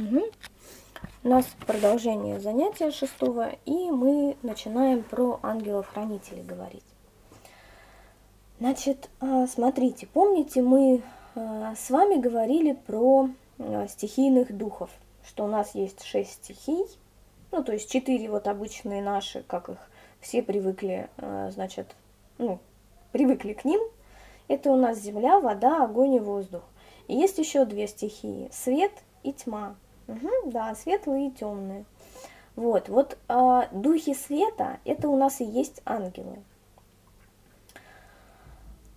Угу. У нас продолжение занятия шестого, и мы начинаем про ангелов-хранителей говорить. Значит, а, смотрите, помните, мы а, с вами говорили про а, стихийных духов, что у нас есть шесть стихий, ну, то есть четыре вот обычные наши, как их все привыкли, значит, ну, привыкли к ним. Это у нас земля, вода, огонь и воздух. И есть еще две стихии – свет и тьма. Угу, да, светлые и темные. Вот, вот э, духи света – это у нас и есть ангелы.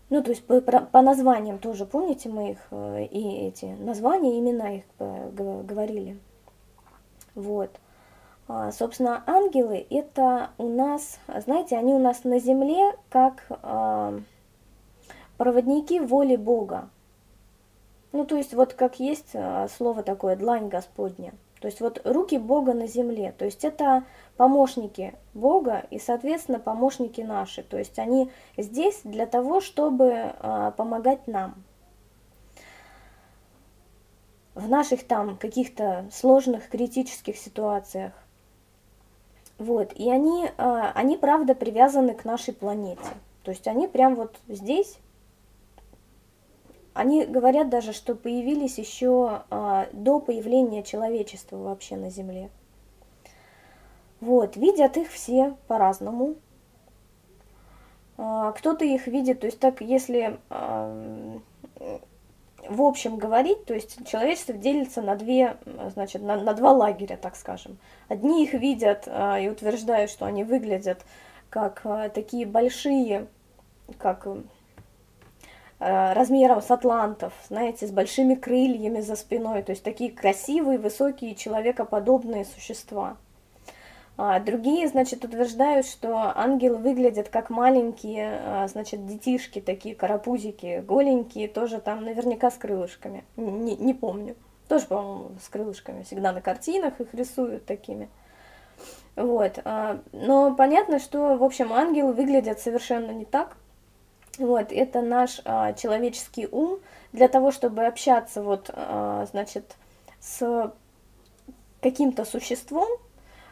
Ну, то есть по, по названиям тоже, помните, мы их э, и эти названия, имена их э, говорили. Вот. А, собственно, ангелы это у нас, знаете, они у нас на земле как а, проводники воли Бога. Ну, то есть вот как есть а, слово такое «длань Господня». То есть вот руки Бога на земле, то есть это помощники Бога и, соответственно, помощники наши. То есть они здесь для того, чтобы а, помогать нам. В наших там каких-то сложных критических ситуациях. Вот, и они, а, они правда привязаны к нашей планете. То есть они прям вот здесь они говорят даже, что появились еще а, до появления человечества вообще на Земле. Вот, видят их все по-разному. А, кто-то их видит, то есть так, если а, в общем говорить, то есть человечество делится на две, значит, на, на два лагеря, так скажем. Одни их видят и утверждают, что они выглядят как такие большие, как размером с атлантов, знаете, с большими крыльями за спиной, то есть такие красивые, высокие, человекоподобные существа. А другие, значит, утверждают, что ангелы выглядят как маленькие, а, значит, детишки, такие карапузики, голенькие, тоже там наверняка с крылышками, не, не помню. Тоже, по-моему, с крылышками, всегда на картинах их рисуют такими. Вот, а, но понятно, что, в общем, ангелы выглядят совершенно не так, вот, это наш а, человеческий ум для того, чтобы общаться вот, а, значит, с каким-то существом,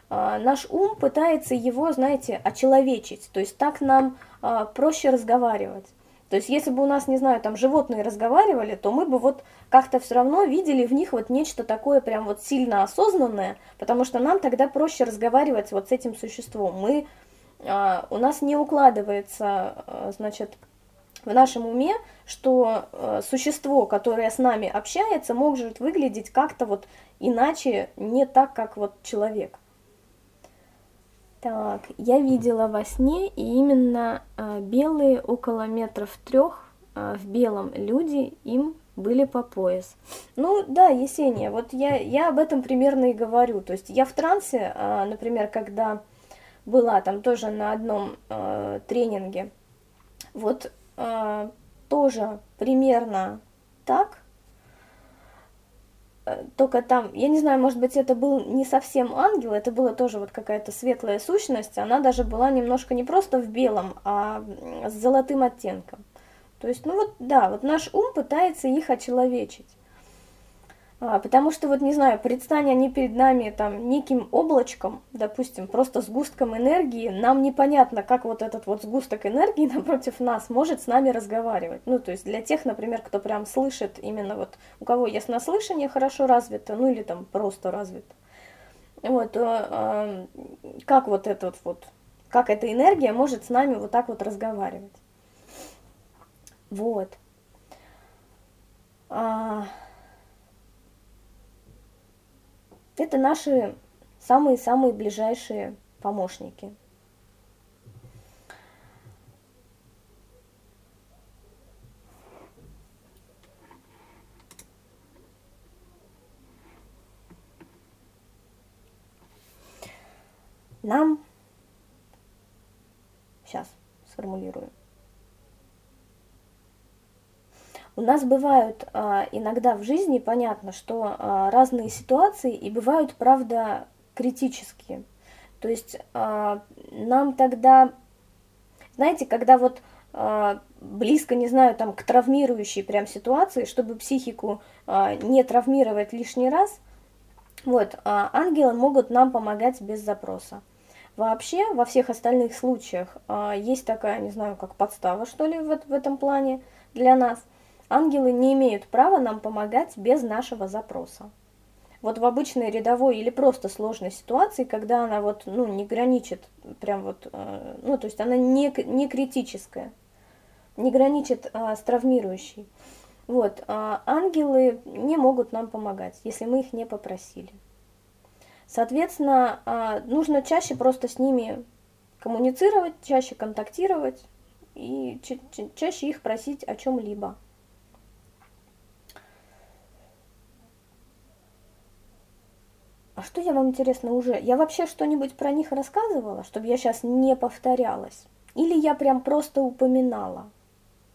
а, наш ум пытается его, знаете, очеловечить, то есть так нам а, проще разговаривать. То есть если бы у нас, не знаю, там животные разговаривали, то мы бы вот как-то все равно видели в них вот нечто такое прям вот сильно осознанное, потому что нам тогда проще разговаривать вот с этим существом. Мы, а, у нас не укладывается, а, значит, в нашем уме, что э, существо, которое с нами общается, может выглядеть как-то вот иначе, не так, как вот человек. Так, я видела во сне, и именно э, белые около метров трех э, в белом люди им были по пояс. Ну да, Есения, вот я, я об этом примерно и говорю. То есть я в трансе, э, например, когда была там тоже на одном э, тренинге, вот тоже примерно так, э, только там, я не знаю, может быть, это был не совсем ангел, это была тоже вот какая-то светлая сущность, она даже была немножко не просто в белом, а с золотым оттенком. То есть, ну вот, да, вот наш ум пытается их очеловечить. А, потому что, вот не знаю, предстань они перед нами там неким облачком, допустим, просто сгустком энергии, нам непонятно, как вот этот вот сгусток энергии напротив нас может с нами разговаривать. Ну, то есть для тех, например, кто прям слышит именно вот, у кого яснослышание хорошо развито, ну или там просто развито. Вот, э, как вот этот вот, как эта энергия может с нами вот так вот разговаривать. Вот. А, Это наши самые-самые ближайшие помощники. Нам, сейчас сформулирую, У нас бывают а, иногда в жизни, понятно, что а, разные ситуации и бывают, правда, критические. То есть а, нам тогда, знаете, когда вот а, близко, не знаю, там, к травмирующей прям ситуации, чтобы психику а, не травмировать лишний раз, Вот, а ангелы могут нам помогать без запроса. Вообще, во всех остальных случаях а, есть такая, не знаю, как подстава, что ли, в, в этом плане для нас. Ангелы не имеют права нам помогать без нашего запроса. Вот в обычной рядовой или просто сложной ситуации, когда она вот, ну, не граничит, прям вот, э, ну, то есть она не, не критическая, не граничит а, с травмирующей. Вот, а ангелы не могут нам помогать, если мы их не попросили. Соответственно, а, нужно чаще просто с ними коммуницировать, чаще контактировать и ча чаще их просить о чем-либо. А что я вам интересно уже? Я вообще что-нибудь про них рассказывала, чтобы я сейчас не повторялась? Или я прям просто упоминала?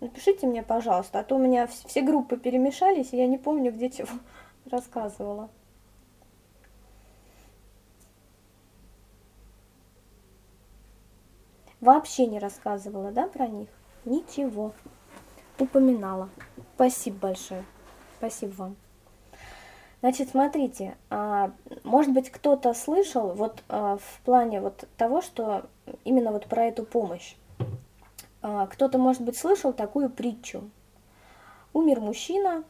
Напишите мне, пожалуйста, а то у меня все группы перемешались, и я не помню, где чего рассказывала. Вообще не рассказывала, да, про них? Ничего. Упоминала. Спасибо большое. Спасибо вам. Значит, смотрите, а, может быть, кто-то слышал вот а, в плане вот того, что именно вот про эту помощь. А, кто-то, может быть, слышал такую притчу. Умер мужчина,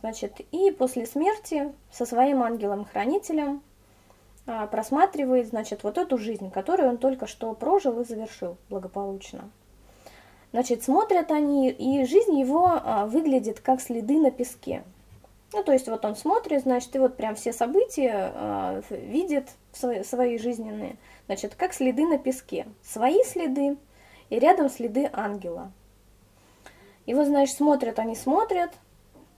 значит, и после смерти со своим ангелом-хранителем просматривает, значит, вот эту жизнь, которую он только что прожил и завершил благополучно. Значит, смотрят они, и жизнь его выглядит как следы на песке. Ну, то есть вот он смотрит, значит, и вот прям все события э, видит свои, свои жизненные, значит, как следы на песке. Свои следы и рядом следы ангела. И вот, значит, смотрят они, смотрят,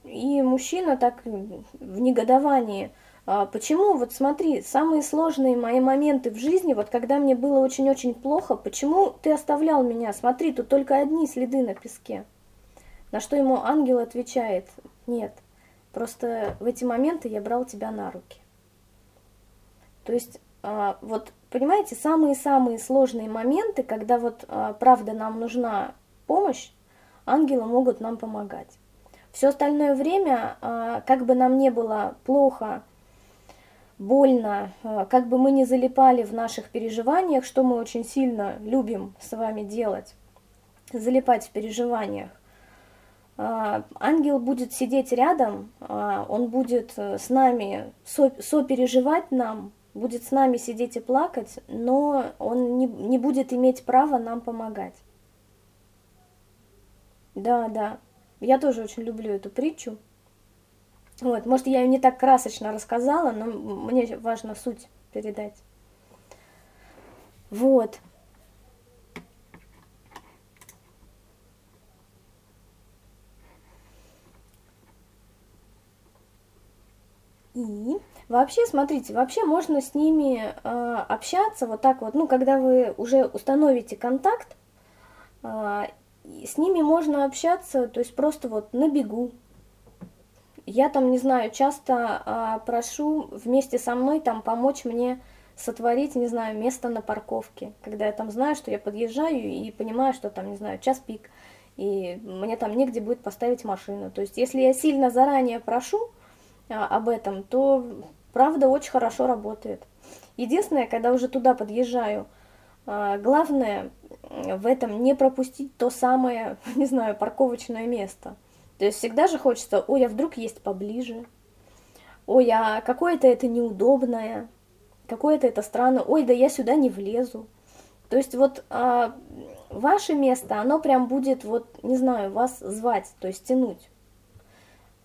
и мужчина так в негодовании, а, почему, вот смотри, самые сложные мои моменты в жизни, вот когда мне было очень-очень плохо, почему ты оставлял меня? Смотри, тут только одни следы на песке. На что ему ангел отвечает, нет, Просто в эти моменты я брал тебя на руки. То есть, а, вот, понимаете, самые-самые сложные моменты, когда вот, а, правда, нам нужна помощь, ангелы могут нам помогать. Все остальное время, а, как бы нам не было плохо, больно, как бы мы не залипали в наших переживаниях, что мы очень сильно любим с вами делать, залипать в переживаниях, ангел будет сидеть рядом, а, он будет э, с нами сопереживать нам, будет с нами сидеть и плакать, но он не, не будет иметь права нам помогать. Да, да, я тоже очень люблю эту притчу. Вот, может, я ее не так красочно рассказала, но мне важно суть передать. Вот. И вообще, смотрите, вообще можно с ними э, общаться вот так вот, ну, когда вы уже установите контакт, э, с ними можно общаться, то есть просто вот на бегу. Я там, не знаю, часто э, прошу вместе со мной там помочь мне сотворить, не знаю, место на парковке, когда я там знаю, что я подъезжаю и понимаю, что там, не знаю, час пик, и мне там негде будет поставить машину. То есть, если я сильно заранее прошу, об этом, то правда очень хорошо работает. Единственное, когда уже туда подъезжаю, а, главное в этом не пропустить то самое, не знаю, парковочное место. То есть всегда же хочется, ой, а вдруг есть поближе, ой, а какое-то это неудобное, какое-то это странно, ой, да я сюда не влезу. То есть вот а, ваше место, оно прям будет, вот, не знаю, вас звать, то есть тянуть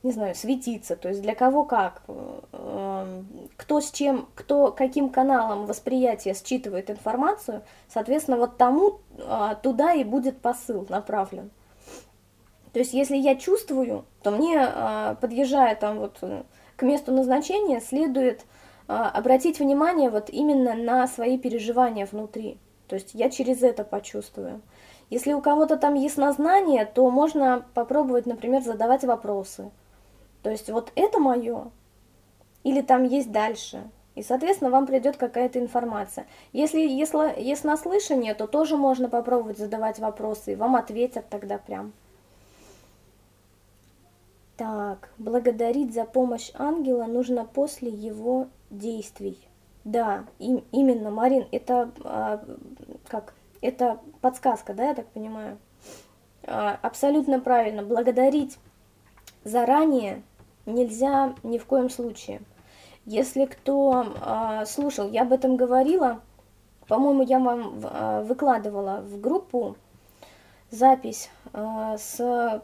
не знаю, светиться, то есть для кого как, эм, кто с чем, кто каким каналом восприятия считывает информацию, соответственно, вот тому а, туда и будет посыл направлен. То есть если я чувствую, то мне, а, подъезжая там вот к месту назначения, следует а, обратить внимание вот именно на свои переживания внутри. То есть я через это почувствую. Если у кого-то там яснознание, то можно попробовать, например, задавать вопросы. То есть вот это мое, или там есть дальше. И, соответственно, вам придет какая-то информация. Если, если есть наслышание, то тоже можно попробовать задавать вопросы, и вам ответят тогда прям. Так, благодарить за помощь ангела нужно после его действий. Да, им, именно, Марин, это а, как? Это подсказка, да, я так понимаю? А, абсолютно правильно. Благодарить заранее нельзя ни в коем случае. Если кто а, слушал, я об этом говорила, по-моему, я вам а, выкладывала в группу запись а, с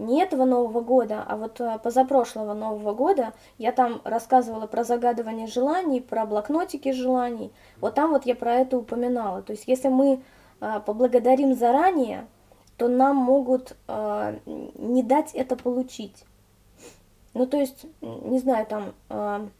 не этого Нового года, а вот э, позапрошлого Нового года я там рассказывала про загадывание желаний, про блокнотики желаний. Вот там вот я про это упоминала. То есть если мы э, поблагодарим заранее, то нам могут э, не дать это получить. Ну, то есть, не знаю, там,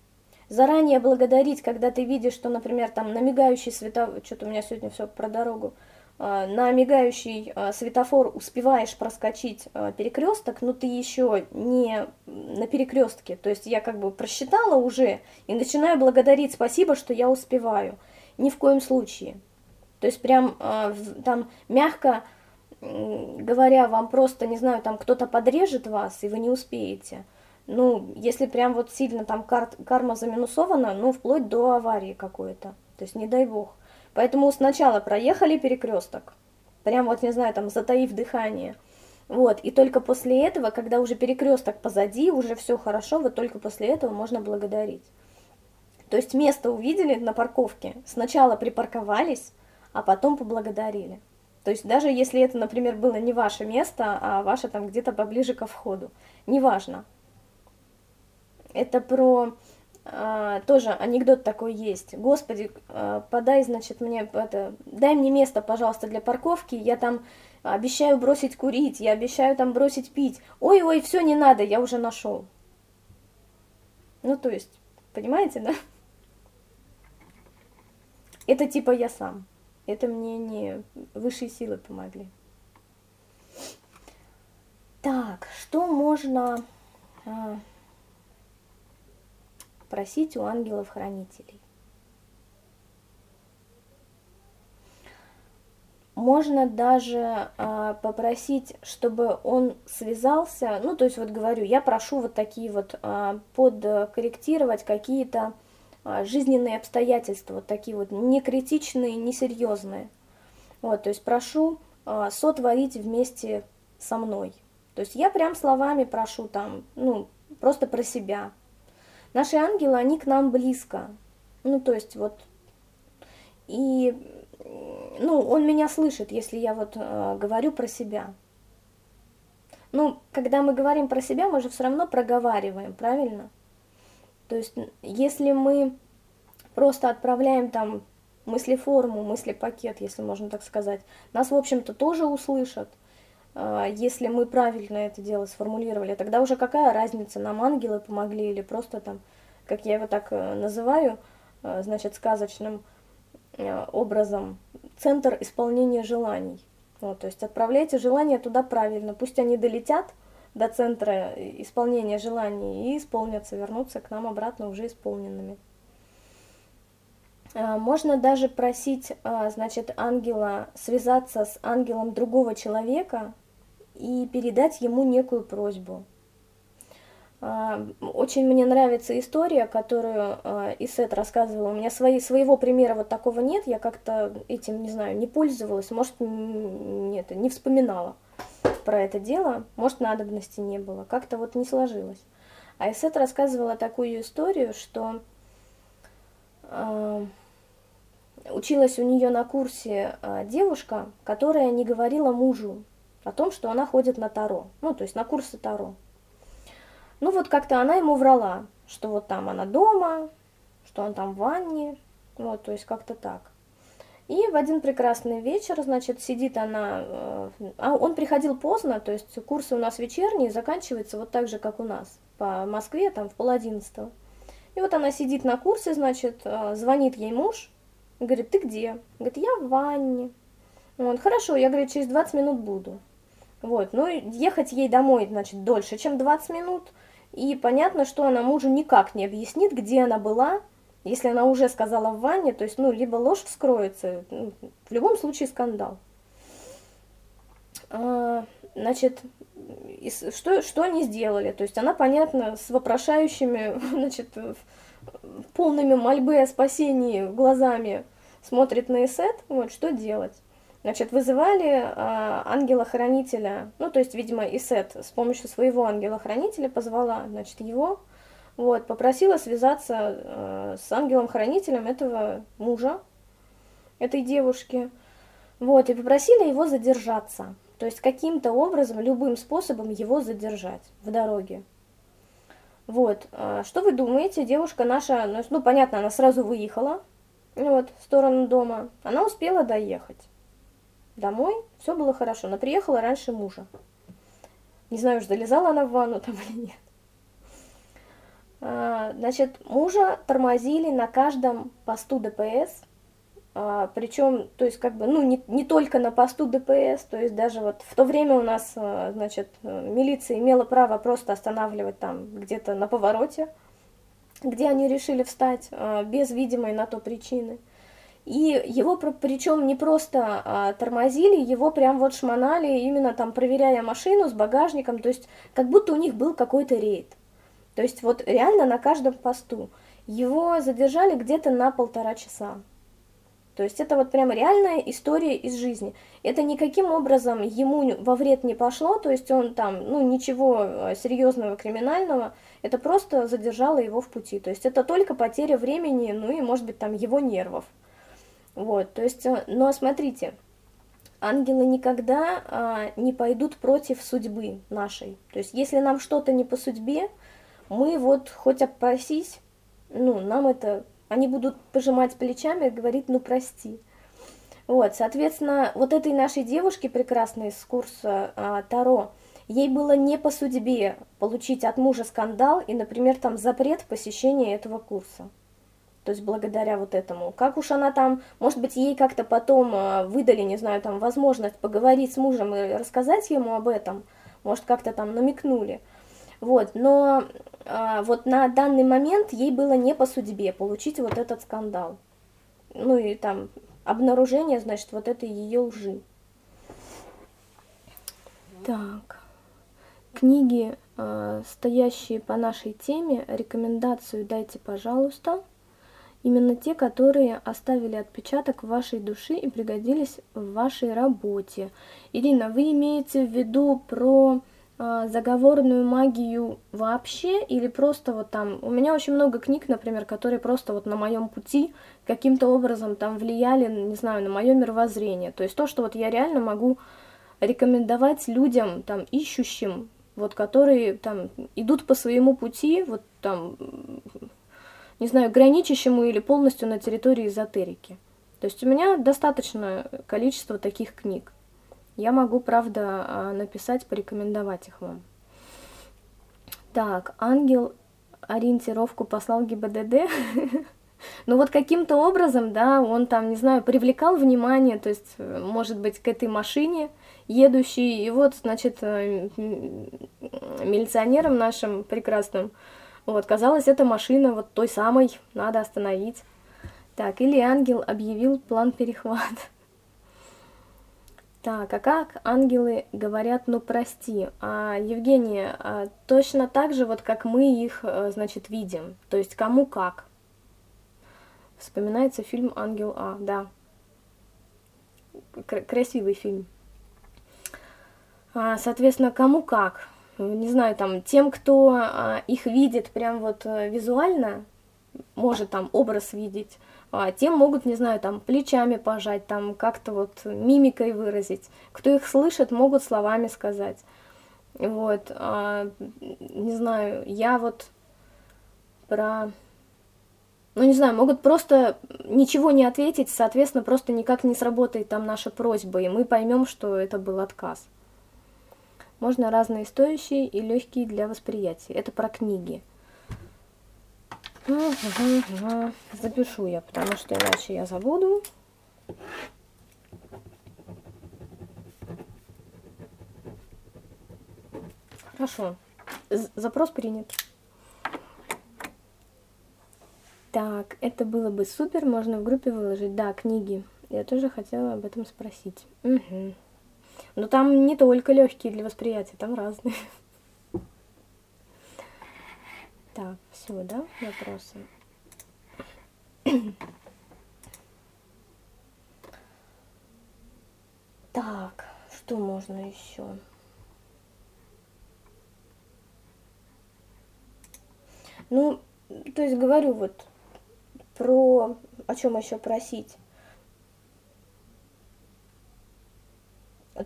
заранее благодарить, когда ты видишь, что, например, там на мигающий световой, что-то у меня сегодня все про дорогу, а, на мигающий а, светофор успеваешь проскочить а, перекресток, но ты еще не на перекрестке. То есть я как бы просчитала уже и начинаю благодарить спасибо, что я успеваю. Ни в коем случае. То есть прям там мягко говоря, вам просто, не знаю, там кто-то подрежет вас, и вы не успеете. Ну, если прям вот сильно там кар карма заминусована, ну, вплоть до аварии какой-то. То есть не дай бог. Поэтому сначала проехали перекресток, прям вот, не знаю, там, затаив дыхание. Вот, и только после этого, когда уже перекресток позади, уже все хорошо, вот только после этого можно благодарить. То есть место увидели на парковке, сначала припарковались, а потом поблагодарили. То есть даже если это, например, было не ваше место, а ваше там где-то поближе ко входу, неважно. Это про а, тоже анекдот такой есть. Господи, а, подай, значит, мне это, дай мне место, пожалуйста, для парковки. Я там обещаю бросить курить, я обещаю там бросить пить. Ой-ой, все не надо, я уже нашел. Ну, то есть, понимаете, да? Это типа я сам. Это мне не высшие силы помогли. Так, что можно... А, просить у ангелов-хранителей. Можно даже э, попросить, чтобы он связался, ну, то есть, вот говорю, я прошу вот такие вот э, подкорректировать какие-то э, жизненные обстоятельства, вот такие вот не критичные, не серьезные. Вот, то есть прошу э, сотворить вместе со мной. То есть я прям словами прошу там, ну, просто про себя, Наши ангелы, они к нам близко. Ну, то есть вот... И, ну, он меня слышит, если я вот э, говорю про себя. Ну, когда мы говорим про себя, мы же все равно проговариваем, правильно? То есть, если мы просто отправляем там мыслеформу, мыслепакет, если можно так сказать, нас, в общем-то, тоже услышат. А, если мы правильно это дело сформулировали, тогда уже какая разница, нам ангелы помогли или просто там, как я его так э, называю, э, значит, сказочным э, образом, центр исполнения желаний. Вот, то есть отправляйте желания туда правильно, пусть они долетят до центра исполнения желаний и исполнятся, вернутся к нам обратно уже исполненными. А, можно даже просить, а, значит, ангела связаться с ангелом другого человека и передать ему некую просьбу. А, очень мне нравится история, которую Исет рассказывала. У меня свои, своего примера вот такого нет, я как-то этим, не знаю, не пользовалась, может, нет, не вспоминала про это дело, может, надобности не было, как-то вот не сложилось. А Исет рассказывала такую историю, что училась у нее на курсе а, девушка, которая не говорила мужу о том, что она ходит на Таро, ну, то есть на курсы Таро. Ну, вот как-то она ему врала, что вот там она дома, что он там в ванне, вот, то есть как-то так. И в один прекрасный вечер, значит, сидит она, э, а он приходил поздно, то есть курсы у нас вечерние, заканчиваются вот так же, как у нас, по Москве, там, в пол одиннадцатого. И вот она сидит на курсе, значит, э, звонит ей муж, Говорит, ты где? Говорит, я в ванне. Вот, хорошо, я, говорю, через 20 минут буду. Вот, ну, ехать ей домой, значит, дольше, чем 20 минут. И понятно, что она мужу никак не объяснит, где она была, если она уже сказала в ванне, то есть, ну, либо ложь вскроется, ну, в любом случае скандал. А, значит, что, что они сделали? То есть она, понятно, с вопрошающими, значит, полными мольбы о спасении глазами смотрит на Исет, вот, что делать? Значит, вызывали а, ангела-хранителя, ну, то есть, видимо, Исет с помощью своего ангела-хранителя позвала, значит, его, вот, попросила связаться а, с ангелом-хранителем этого мужа, этой девушки, вот, и попросили его задержаться, то есть каким-то образом, любым способом его задержать в дороге. Вот, а, что вы думаете, девушка наша, ну, ну понятно, она сразу выехала, вот, в сторону дома, она успела доехать домой, все было хорошо, но приехала раньше мужа. Не знаю, уж залезала она в ванну там или нет. А, значит, мужа тормозили на каждом посту ДПС, а, причем, то есть, как бы, ну, не, не только на посту ДПС, то есть, даже вот в то время у нас, а, значит, милиция имела право просто останавливать там где-то на повороте, где они решили встать, без видимой на то причины. И его причем не просто а, тормозили, его прям вот шмонали, именно там проверяя машину с багажником, то есть как будто у них был какой-то рейд. То есть вот реально на каждом посту. Его задержали где-то на полтора часа. То есть это вот прям реальная история из жизни. Это никаким образом ему во вред не пошло, то есть он там, ну, ничего а, серьезного криминального, это просто задержало его в пути. То есть это только потеря времени, ну и, может быть, там его нервов. Вот, то есть, э, но смотрите, ангелы никогда а, не пойдут против судьбы нашей. То есть, если нам что-то не по судьбе, мы вот хоть опросись, ну, нам это, они будут пожимать плечами и говорить, ну, прости. Вот, соответственно, вот этой нашей девушке прекрасной из курса а, Таро, ей было не по судьбе получить от мужа скандал и, например, там запрет посещения этого курса то есть благодаря вот этому. Как уж она там, может быть, ей как-то потом а, выдали, не знаю, там возможность поговорить с мужем и рассказать ему об этом, может, как-то там намекнули. Вот, но а, вот на данный момент ей было не по судьбе получить вот этот скандал. Ну и там обнаружение, значит, вот этой ее лжи. Так, книги, э, стоящие по нашей теме, рекомендацию дайте, пожалуйста. Именно те, которые оставили отпечаток в вашей душе и пригодились в вашей работе. Ирина, вы имеете в виду про заговорную магию вообще или просто вот там... У меня очень много книг, например, которые просто вот на моем пути каким-то образом там влияли, не знаю, на мое мировоззрение. То есть то, что вот я реально могу рекомендовать людям, там, ищущим, вот, которые там идут по своему пути, вот там не знаю, граничащему или полностью на территории эзотерики. То есть у меня достаточное количество таких книг. Я могу, правда, а, написать, порекомендовать их вам. Так, ангел ориентировку послал ГИБДД. Ну вот каким-то образом, да, он там, не знаю, привлекал внимание, то есть, может быть, к этой машине едущей, и вот, значит, э, милиционерам нашим прекрасным вот, казалось, эта машина вот той самой, надо остановить. Так, или ангел объявил план перехват. Так, а как ангелы говорят «ну прости»? А, Евгения, а, точно так же, вот как мы их, э, значит, видим. То есть кому как. Вспоминается фильм «Ангел А», да. Красивый фильм. А, соответственно, кому как не знаю, там, тем, кто а, их видит прям вот э, визуально, может там образ видеть, а, тем могут, не знаю, там, плечами пожать, там, как-то вот мимикой выразить. Кто их слышит, могут словами сказать. Вот, а, не знаю, я вот про... Ну, не знаю, могут просто ничего не ответить, соответственно, просто никак не сработает там наша просьба, и мы поймем, что это был отказ. Можно разные стоящие и легкие для восприятия. Это про книги. Запишу я, потому что иначе я забуду. Хорошо. Запрос принят. Так, это было бы супер, можно в группе выложить. Да, книги. Я тоже хотела об этом спросить. Угу. Но там не только легкие для восприятия, там разные. Так, все, да, вопросы? Так, что можно еще? Ну, то есть говорю вот про о чем еще просить.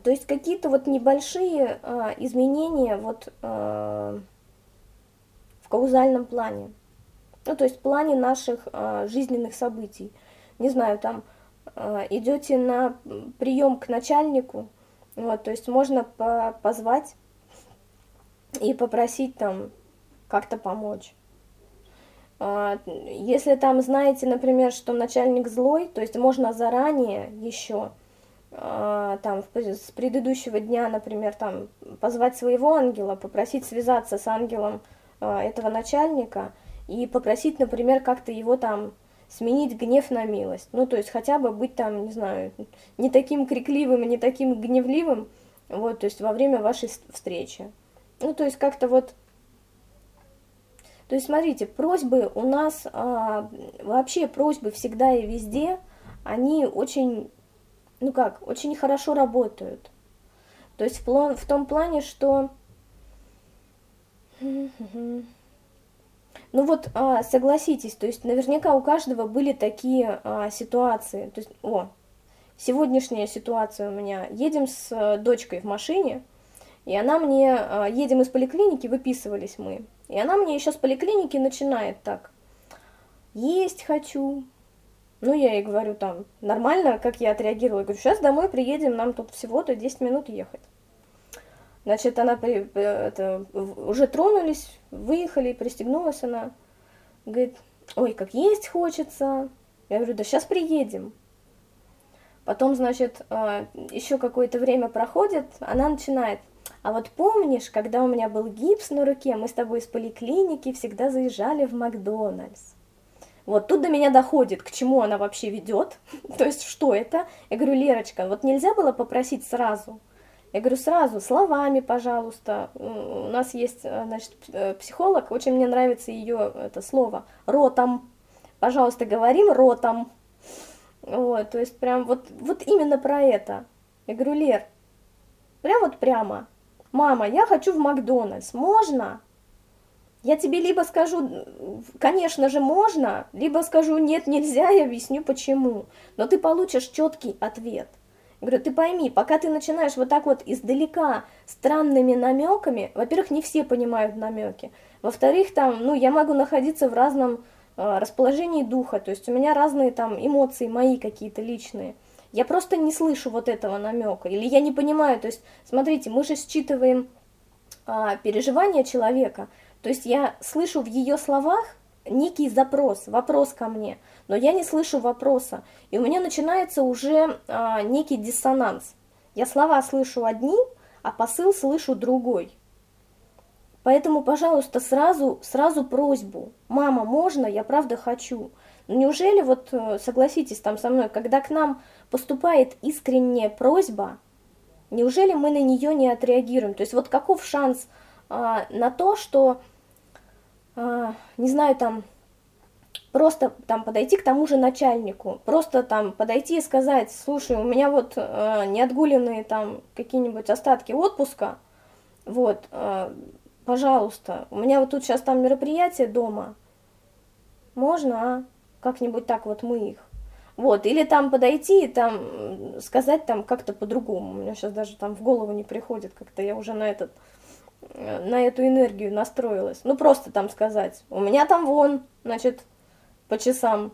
То есть какие-то вот небольшие а, изменения вот а, каузальном плане. Ну, то есть в плане наших а, жизненных событий. Не знаю, там а, идете на прием к начальнику, вот, то есть можно по позвать и попросить там как-то помочь. А, если там знаете, например, что начальник злой, то есть можно заранее еще а, там с предыдущего дня, например, там позвать своего ангела, попросить связаться с ангелом этого начальника и попросить, например, как-то его там сменить гнев на милость. Ну, то есть хотя бы быть там, не знаю, не таким крикливым и не таким гневливым, вот, то есть во время вашей встречи. Ну, то есть как-то вот... То есть, смотрите, просьбы у нас, а, вообще просьбы всегда и везде, они очень ну как, очень хорошо работают. То есть в, в том плане, что... Ну вот, а, согласитесь, то есть наверняка у каждого были такие а, ситуации. То есть, о, сегодняшняя ситуация у меня. Едем с а, дочкой в машине, и она мне, а, едем из поликлиники, выписывались мы. И она мне еще с поликлиники начинает так. Есть хочу, ну, я ей говорю там, нормально, как я отреагировала. Я говорю, сейчас домой приедем, нам тут всего-то 10 минут ехать. Значит, она при, э, это, уже тронулись, выехали, пристегнулась она. Говорит, ой, как есть хочется. Я говорю, да сейчас приедем. Потом, значит, а, еще какое-то время проходит, она начинает, а вот помнишь, когда у меня был гипс на руке, мы с тобой из поликлиники всегда заезжали в Макдональдс. Вот тут до меня доходит, к чему она вообще ведет, то есть что это. Я говорю, Лерочка, вот нельзя было попросить сразу? Я говорю, сразу, словами, пожалуйста. У нас есть, э, значит, э, психолог, очень мне нравится ее это слово, ротом. Пожалуйста, говорим ротом. Вот, то есть прям вот, вот именно про это. Я говорю, Лер, прям вот прямо. Мама, я хочу в Макдональдс, можно? Я тебе либо скажу, конечно же, можно, либо скажу, нет, нельзя, и объясню почему. Но ты получишь четкий ответ. Говорю, ты пойми, пока ты начинаешь вот так вот издалека странными намеками, во-первых, не все понимают намеки, во-вторых, там, ну, я могу находиться в разном э, расположении духа, то есть у меня разные там эмоции мои какие-то личные. Я просто не слышу вот этого намека, или я не понимаю, то есть, смотрите, мы же считываем а, переживания человека, то есть я слышу в ее словах некий запрос, вопрос ко мне, но я не слышу вопроса, и у меня начинается уже а, некий диссонанс. Я слова слышу одни, а посыл слышу другой. Поэтому, пожалуйста, сразу, сразу просьбу. Мама, можно? Я правда хочу. Но неужели, вот э, согласитесь там со мной, когда к нам поступает искренняя просьба, неужели мы на нее не отреагируем? То есть вот каков шанс а, на то, что не знаю, там, просто там подойти к тому же начальнику, просто там подойти и сказать, слушай, у меня вот э, неотгуленные там какие-нибудь остатки отпуска, вот, э, пожалуйста, у меня вот тут сейчас там мероприятие дома, можно, а? Как-нибудь так вот мы их. Вот, или там подойти и там сказать там как-то по-другому. У меня сейчас даже там в голову не приходит, как-то я уже на этот на эту энергию настроилась. Ну, просто там сказать, у меня там вон, значит, по часам,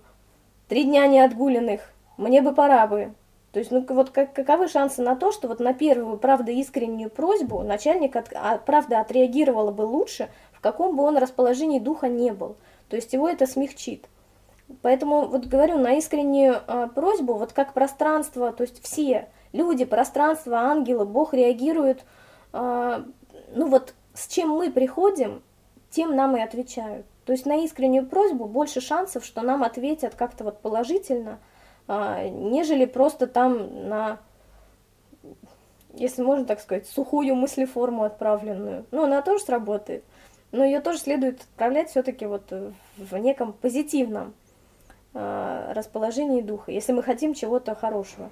три дня не отгуленных, мне бы пора бы. То есть, ну, вот как, каковы шансы на то, что вот на первую, правда, искреннюю просьбу начальник, от, а, правда, отреагировал бы лучше, в каком бы он расположении духа не был. То есть, его это смягчит. Поэтому, вот говорю, на искреннюю а, просьбу, вот как пространство, то есть все люди, пространство, ангелы, Бог реагируют а, ну вот с чем мы приходим, тем нам и отвечают. То есть на искреннюю просьбу больше шансов, что нам ответят как-то вот положительно, а, нежели просто там на если можно так сказать, сухую мыслеформу отправленную. Ну, она тоже сработает, но ее тоже следует отправлять все-таки вот в неком позитивном э, расположении духа, если мы хотим чего-то хорошего.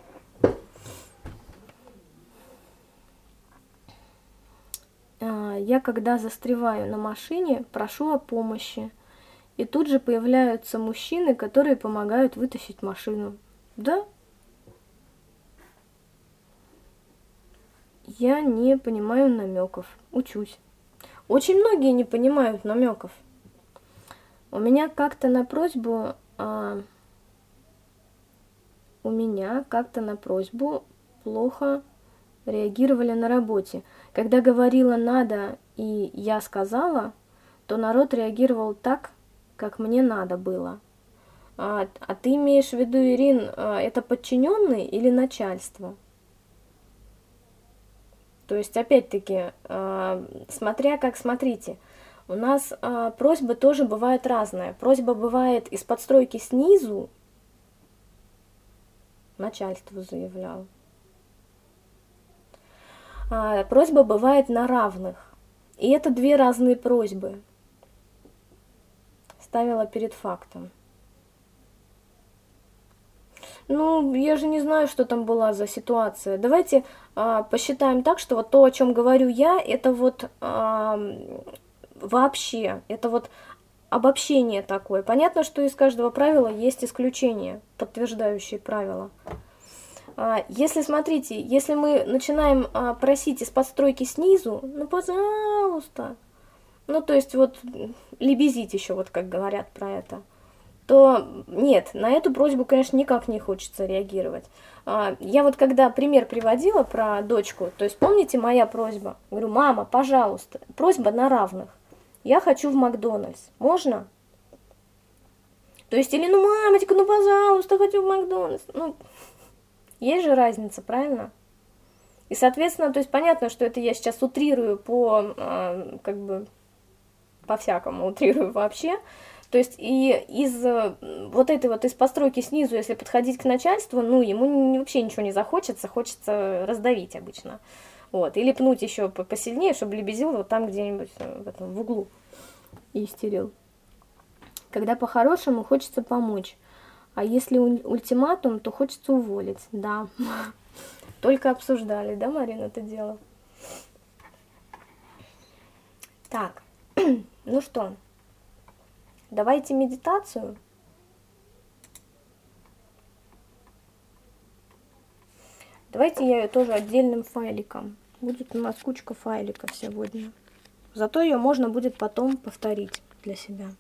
А, я когда застреваю на машине, прошу о помощи. И тут же появляются мужчины, которые помогают вытащить машину. Да? Я не понимаю намеков. Учусь. Очень многие не понимают намеков. У меня как-то на просьбу... А, у меня как-то на просьбу плохо реагировали на работе. Когда говорила «надо» и «я сказала», то народ реагировал так, как мне надо было. А, а ты имеешь в виду, Ирин, а, это подчиненный или начальство? То есть, опять-таки, а, смотря как смотрите, у нас а, просьбы тоже бывают разные. Просьба бывает из подстройки снизу, начальству заявлял, просьба бывает на равных. И это две разные просьбы. Ставила перед фактом. Ну, я же не знаю, что там была за ситуация. Давайте а, посчитаем так, что вот то, о чем говорю я, это вот а, вообще, это вот обобщение такое. Понятно, что из каждого правила есть исключение, подтверждающие правила. А, если, смотрите, если мы начинаем а, просить из подстройки снизу, ну, пожалуйста, ну, то есть вот лебезить еще, вот как говорят про это, то нет, на эту просьбу, конечно, никак не хочется реагировать. А, я вот когда пример приводила про дочку, то есть помните моя просьба? Говорю, мама, пожалуйста, просьба на равных. Я хочу в Макдональдс. Можно? То есть, или, ну, мамочка, ну, пожалуйста, хочу в Макдональдс. Ну, есть же разница, правильно? И, соответственно, то есть понятно, что это я сейчас утрирую по, э, как бы, по-всякому утрирую вообще. То есть и из э, вот этой вот из постройки снизу, если подходить к начальству, ну, ему вообще ничего не захочется, хочется раздавить обычно. Вот, или пнуть еще посильнее, чтобы лебезил вот там где-нибудь э, в этом в углу и истерил. Когда по-хорошему хочется помочь. А если ультиматум, то хочется уволить. Да. Только обсуждали, да, Марина, это дело? Так, ну что, давайте медитацию. Давайте я ее тоже отдельным файликом. Будет у нас кучка файликов сегодня. Зато ее можно будет потом повторить для себя.